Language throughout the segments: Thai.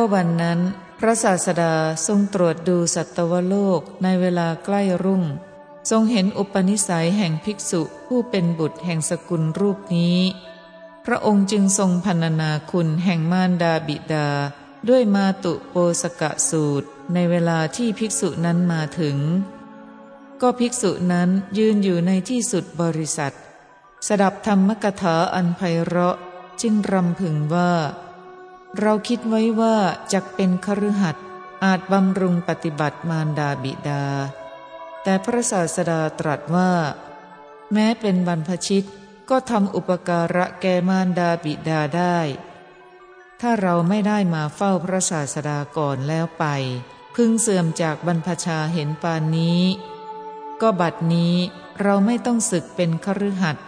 ก็วันนั้น พระศาสดาทรงตรวจดูสัตวโลกในเวลาใกล้รุ่ง ทรงเห็นอุปนิสัยแห่งภิกษุผู้เป็นบุตรแห่งสกุลรูปนี้ พระองค์จึงทรงพันนาคุณแห่งมารดาบิดา ด้วยมาตุโปสกะสูตร ในเวลาที่ภิกษุนั้นมาถึง ก็ภิกษุนั้นยืนอยู่ในที่สุดบริษัท สดับธรรมกถาอันไพเราะจึงรำพึงว่า เราคิดไว้ว่าจะเป็นคฤหัสถ์อาจบำรุงปฏิบัติมารดาบิดา แต่พระศาสดาตรัสว่า แม้เป็นบรรพชิตก็ทำอุปการะแก่มารดาบิดาได้ ถ้าเราไม่ได้มาเฝ้าพระศาสดาก่อนแล้วไป พึงเสื่อมจากบรรพชาเห็นปานนี้ ก็บัดนี้เราไม่ต้องศึกเป็นคฤหัสถ์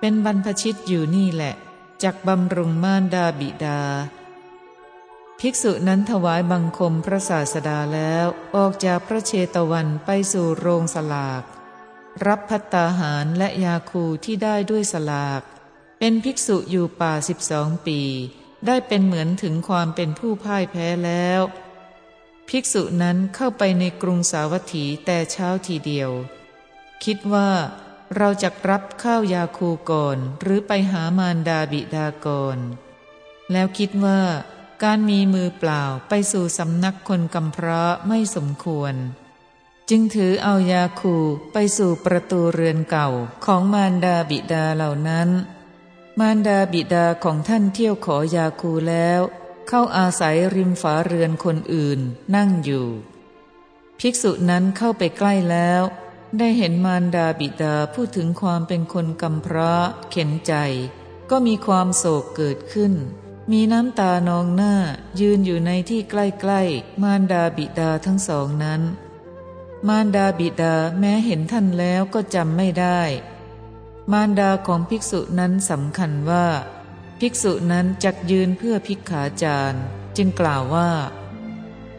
เป็นบรรพชิตอยู่นี่แหละจักบำรุงมารดาบิดา ภิกษุนั้นถวายบังคมพระศาสดาแล้วออกจากพระเชตวันไปสู่โรงสลาก รับพัตตาหารและยาคูที่ได้ด้วยสลาก เป็นภิกษุอยู่ป่าสิบสองปี ได้เป็นเหมือนถึงความเป็นผู้พ่ายแพ้แล้ว ภิกษุนั้นเข้าไปในกรุงสาวัตถีแต่เช้าทีเดียว คิดว่าเราจะรับข้าวยาคูก่อน หรือไปหามารดาบิดาก่อน แล้วคิดว่า การมีมือเปล่าไปสู่สำนักคนกำพร้าไม่สมควร จึงถือเอายาคูไปสู่ประตูเรือนเก่าของมารดาบิดาเหล่านั้น มารดาบิดาของท่านเที่ยวขอยาคูแล้ว เข้าอาศัยริมฝาเรือนคนอื่นนั่งอยู่ ภิกษุนั้นเข้าไปใกล้แล้ว ได้เห็นมารดาบิดาพูดถึงความเป็นคนกำพร้าเข็นใจ ก็มีความโศกเกิดขึ้น มีน้ำตานองหน้ายืนอยู่ในที่ใกล้ๆ มารดาบิดาทั้งสองนั้น มารดาบิดาแม้เห็นท่านแล้วก็จำไม่ได้ มารดาของภิกษุนั้นสำคัญว่า ภิกษุนั้นจักยืนเพื่อภิกขาจารย์ จึงกล่าวว่า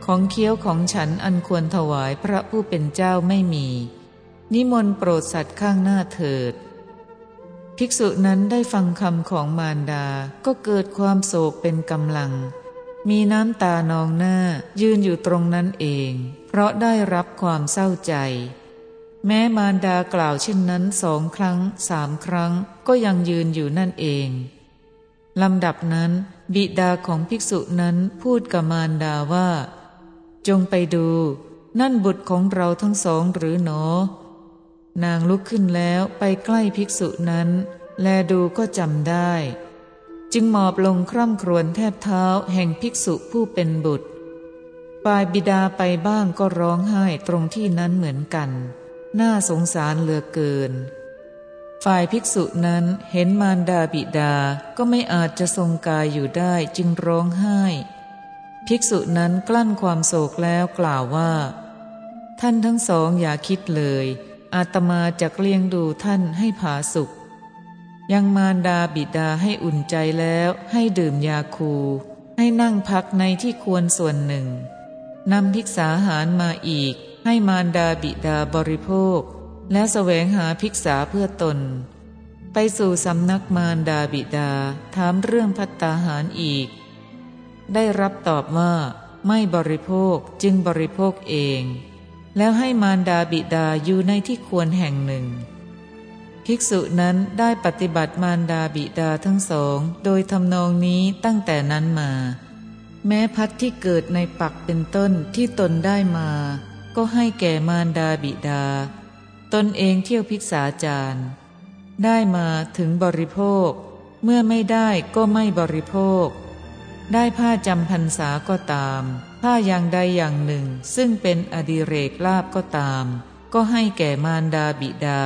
ของเคี้ยวของฉันอันควรถวายพระผู้เป็นเจ้าไม่มี นิมนต์โปรดสัตว์ข้างหน้าเถิด ภิกษุนั้นได้ฟังคำของมารดา ก็เกิดความโศกเป็นกำลัง มีน้ำตานองหน้ายืนอยู่ตรงนั้นเอง เพราะได้รับความเศร้าใจ แม้มารดากล่าวเช่นนั้นสองครั้งสามครั้งก็ยังยืนอยู่นั่นเองลำดับนั้น บิดาของภิกษุนั้นพูดกับมารดาว่า จงไปดู นั่นบุตรของเราทั้งสองหรือหนอ นางลุกขึ้นแล้วไปใกล้ภิกษุนั้น แลดูก็จำได้ จึงหมอบลงคร่ำครวญแทบเท้าแห่งภิกษุผู้เป็นบุตรปายบิดาไปบ้างก็ร้องไห้ตรงที่นั้นเหมือนกัน น่าสงสารเหลือเกิน ฝ่ายภิกษุนั้นเห็นมารดาบิดาก็ไม่อาจจะทรงกายอยู่ได้จึงร้องไห้ ภิกษุนั้นกลั้นความโศกแล้วกล่าวว่า ท่านทั้งสองอย่าคิดเลย อาตมาจะเลี้ยงดูท่านให้ผาสุข ยังมารดาบิดาให้อุ่นใจแล้วให้ดื่มยาคู ให้นั่งพักในที่ควรส่วนหนึ่งนำภิกษาหารมาอีก ให้มารดาบิดาบริโภค และแสวงหาภิกษาเพื่อตน ไปสู่สำนักมารดาบิดาถามเรื่องพัตตาหารอีก ได้รับตอบว่าไม่บริโภคจึงบริโภคเอง แล้วให้มารดาบิดาอยู่ในที่ควรแห่งหนึ่ง ภิกษุนั้นได้ปฏิบัติมารดาบิดาทั้งสอง โดยทำนองนี้ตั้งแต่นั้นมา แม้พัดที่เกิดในปักเป็นต้นที่ตนได้มา ก็ให้แก่มารดาบิดา ตนเองเที่ยวพิกษาจารย์ได้มาถึงบริโภค เมื่อไม่ได้ก็ไม่บริโภค ได้ผ้าจำพรรษาก็ตาม ถ้าอย่างใดอย่างหนึ่ง ซึ่งเป็นอดิเรกลาบก็ตาม ก็ให้แก่มารดาบิดา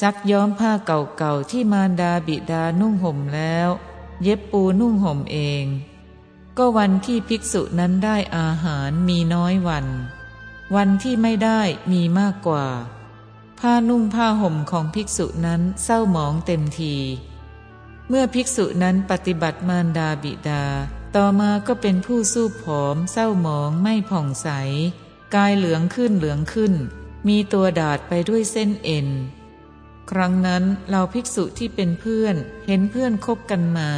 จักย้อมผ้าเก่าๆที่มารดาบิดานุ่งห่มแล้ว เย็บปูนุ่งห่มเอง ก็วันที่ภิกษุนั้นได้อาหารมีน้อยวัน วันที่ไม่ได้มีมากกว่า ผ้านุ่งผ้าห่มของภิกษุนั้นเศร้าหมองเต็มที เมื่อภิกษุนั้นปฏิบัติมารดาบิดา ต่อมาก็เป็นผู้สู้ผอม เศร้าหมองไม่ผ่องใส กายเหลืองขึ้นเหลืองขึ้น มีตัวดาดไปด้วยเส้นเอ็น ครั้งนั้นเราภิกษุที่เป็นเพื่อน เห็นเพื่อนคบกันมา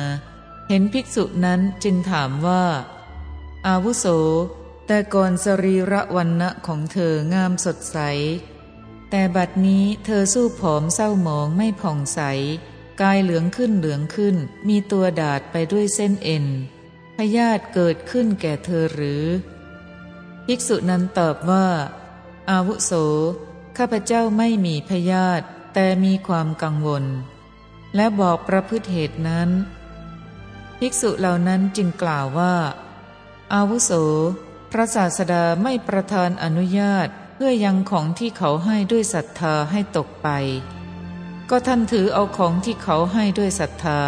เห็นภิกษุนั้นจึงถามว่า อาวุโส แต่ก่อนสรีระวันณะของเธองามสดใส แต่บัดนี้เธอสู้ผอมเศร้าหมองไม่ผ่องใส กายเหลืองขึ้นเหลืองขึ้น มีตัวดาดไปด้วยเส้นเอ็น ยาธิเกิดขึ้นแก่เธอหรือ ภิกษุนั้นตอบว่า อาวุโส ข้าพเจ้าไม่มีพยาธิแต่มีความกังวล และบอกประพฤติเหตุนั้น ภิกษุเหล่านั้นจึงกล่าวว่า อาวุโส พระศาสดาไม่ประทานอนุญาตเพื่อยังของที่เขาให้ด้วยศรัทธาให้ตกไป ก็ท่านถือเอาของที่เขาให้ด้วยศรัทธา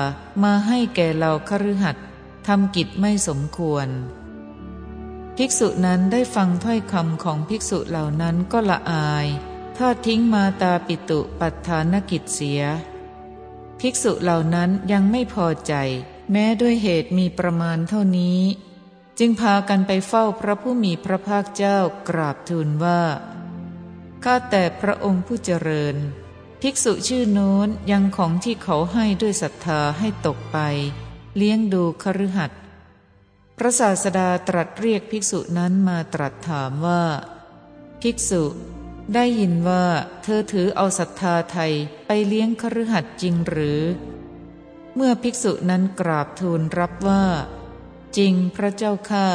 มาให้แก่เราคฤหัสถ์ ทำกิจไม่สมควร ภิกษุนั้นได้ฟังถ้อยคำของภิกษุเหล่านั้นก็ละอายทอดทิ้งมาตาปิตุปัฏฐานกิจเสีย ภิกษุเหล่านั้นยังไม่พอใจ แม้ด้วยเหตุมีประมาณเท่านี้ จึงพากันไปเฝ้าพระผู้มีพระภาคเจ้ากราบทูลว่าข้าแต่พระองค์ผู้เจริญ ภิกษุชื่อโน้นยังของที่เขาให้ด้วยศรัทธาให้ตกไป เลี้ยงดูคฤหัสถ์พระศาสดาตรัสเรียกภิกษุนั้นมาตรัสถามว่า ภิกษุ ได้ยินว่าเธอถือเอาศรัทธาไทยไปเลี้ยงคฤหัสถ์จริงหรือ เมื่อภิกษุนั้นกราบทูลรับว่า จริงพระเจ้าข้า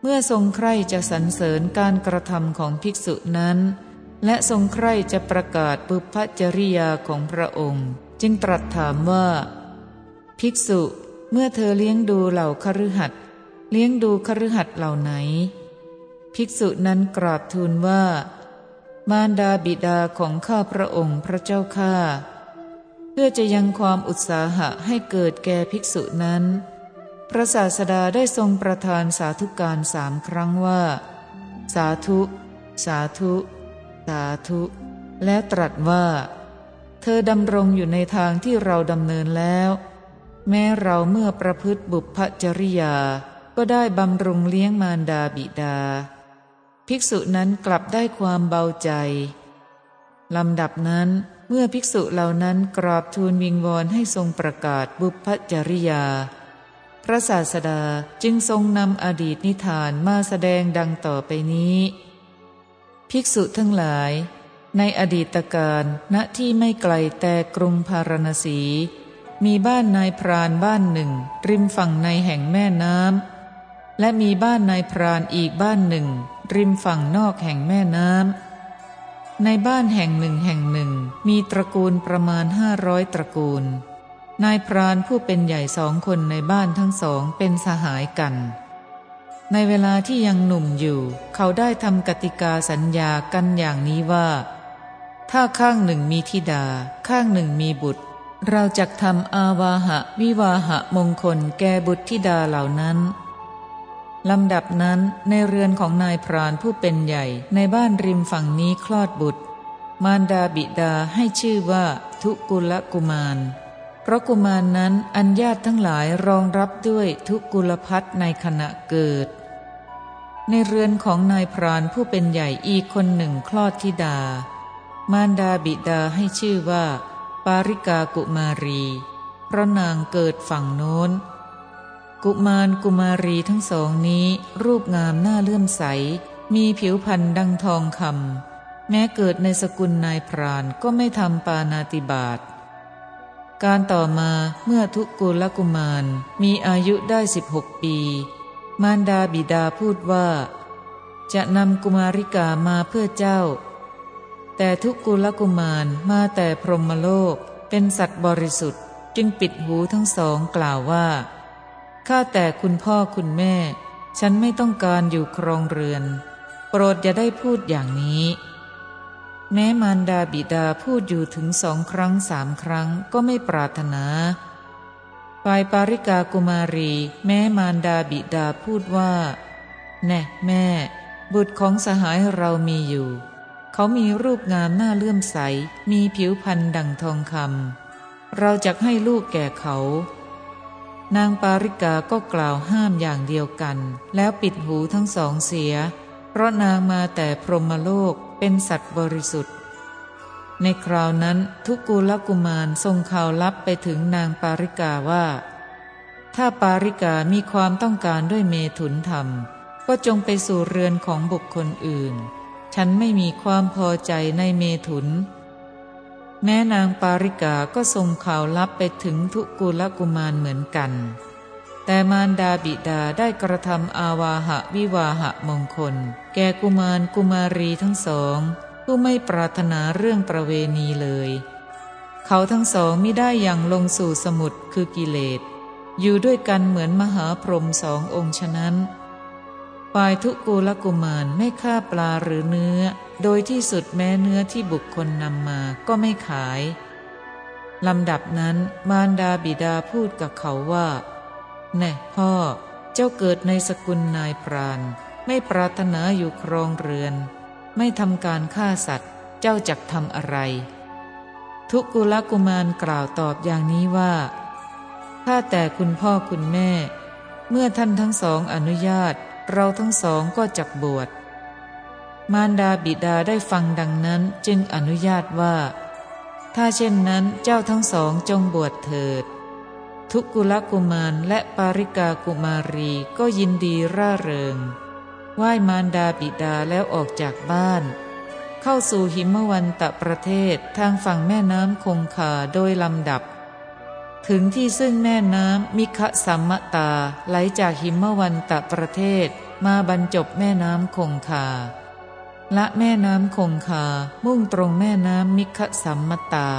เมื่อทรงใคร่จะสรรเสริญการกระทำของภิกษุนั้น และทรงใคร่จะประกาศปุพจริยาของพระองค์ จึงตรัสถามว่า ภิกษุเมื่อเธอเลี้ยงดูเหล่าคฤหัสถ์เลี้ยงดูคฤหัสถ์เหล่าไหน ภิกษุนั้นกราบทูลว่า มารดาบิดาของข้าพระองค์พระเจ้าข้าเพื่อจะยังความอุตสาหะให้เกิดแก่ภิกษุนั้น พระศาสดาได้ทรงประทานสาธุการสามครั้งว่า สาธุ สาธุ สาธุ แล้วตรัสว่า เธอดำรงอยู่ในทางที่เราดำเนินแล้ว แม้เราเมื่อประพฤติบุพจริยา ก็ได้บำรุงเลี้ยงมารดาบิดา ภิกษุนั้นกลับได้ความเบาใจลำดับนั้นเมื่อภิกษุเหล่านั้นกราบทูลวิงวอนให้ทรงประกาศบุพจริยา พระศาสดาจึงทรงนำอดีตนิทานมาแสดงดังต่อไปนี้ ภิกษุทั้งหลาย ในอดีตการณที่ไม่ไกลแต่กรุงพารณสี มีบ้านนายพรานบ้านหนึ่ง ริมฝั่งในแห่งแม่น้ำและมีบ้านนายพรานอีกบ้านหนึ่ง ริมฝั่งนอกแห่งแม่น้ำในบ้านแห่งหนึ่งแห่งหนึ่ง มีตระกูลประมาณห้าร้อยตระกูล นายพรานผู้เป็นใหญ่สองคนในบ้านทั้งสองเป็นสหายกัน ในเวลาที่ยังหนุ่มอยู่ เขาได้ทำกติกาสัญญากันอย่างนี้ว่า ถ้าข้างหนึ่งมีธิดา ข้างหนึ่งมีบุตร เราจะทำอาวาหะวิวาหะมงคลแก่บุตรธิดาเหล่านั้นลำดับนั้นในเรือนของนายพรานผู้เป็นใหญ่ในบ้านริมฝั่งนี้คลอดบุตร มารดาบิดาให้ชื่อว่า ทุกุลกุมาร เพราะกุมารนนั้นอัญญาตทั้งหลายรองรับด้วยทุกุลพัฒในขณะเกิด ในเรือนของนายพรานผู้เป็นใหญ่อีกคนหนึ่งคลอดธิดา มารดาบิดาให้ชื่อว่า ปาริกากุมารี เพราะนางเกิดฝั่งโน้น กุมารกุมารีทั้งสองนี้รูปงามหน้าเลื่อมใส มีผิวพรรณดังทองคำแม้เกิดในสกุลนายพรานก็ไม่ทำปานาติบาตการต่อมาเมื่อทุกุลกุมารมีอายุได้สิบหกปี มารดาบิดาพูดว่า จะนำกุมาริกามาเพื่อเจ้า แต่ทุกุลกุมารมาแต่พรหมโลกเป็นสัตว์บริสุทธิ์จึงปิดหูทั้งสองกล่าวว่าข้าแต่คุณพ่อคุณแม่ ฉันไม่ต้องการอยู่ครองเรือน โปรดอย่าได้พูดอย่างนี้ แม้มารดาบิดาพูดอยู่ถึงสองครั้งสามครั้งก็ไม่ปรารถนาฝ่ายปาริกากุมารี แม้มารดาบิดาพูดว่า แน่แม่ บุตรของสหายเรามีอยู่ เขามีรูปงามหน้าเลื่อมใส มีผิวพรรณดังทองคำ เราจะให้ลูกแก่เขา นางปาริกาก็กล่าวห้ามอย่างเดียวกัน แล้วปิดหูทั้งสองเสีย เพราะนางมาแต่พรหมโลกเป็นสัตว์บริสุทธิ์ ในคราวนั้นทุกูลกุมารทรงข่าวลับไปถึงนางปาริกาว่า ถ้าปาริกามีความต้องการด้วยเมถุนธรรม ก็จงไปสู่เรือนของบุคคลอื่น ฉันไม่มีความพอใจในเมถุน แม่นางปาริกาก็ส่งข่าวลับไปถึงทุกุลกุมารเหมือนกัน แต่มารดาบิดาได้กระทำอาวาหะวิวาหะมงคล แก่กุมารกุมารีทั้งสอง ผู้ไม่ปรารถนาเรื่องประเวณีเลย เขาทั้งสองไม่ได้อย่างลงสู่สมุทรคือกิเลส อยู่ด้วยกันเหมือนมหาพรหมสององค์ฉะนั้น ฝ่ายทุกูลกุมารไม่ฆ่าปลาหรือเนื้อ โดยที่สุดแม้เนื้อที่บุคคลนำมาก็ไม่ขายลำดับนั้นมารดาบิดาพูดกับเขาว่า แน่พ่อ เจ้าเกิดในสกุลนายพราน ไม่ปรารถนาอยู่ครองเรือน ไม่ทำการฆ่าสัตว์ เจ้าจักทำอะไร ทุกุลกุมารกล่าวตอบอย่างนี้ว่า ถ้าแต่คุณพ่อคุณแม่ เมื่อท่านทั้งสองอนุญาต เราทั้งสองก็จักบวช มารดาบิดาได้ฟังดังนั้นจึงอนุญาตว่า ถ้าเช่นนั้นเจ้าทั้งสองจงบวชเถิด ทุกกุลกุมารและปาริกากุมารีก็ยินดีร่าเริงไหว้มารดาบิดาแล้วออกจากบ้าน เข้าสู่หิมวันตะประเทศทางฝั่งแม่น้ำคงคาโดยลำดับ ถึงที่ซึ่งแม่น้ำมิคะสัมมตาไหลจากหิมวันตะประเทศ มาบรรจบแม่น้ำคงคา และแม่น้ำคงคามุ่งตรงแม่น้ำมิคะสัมมตา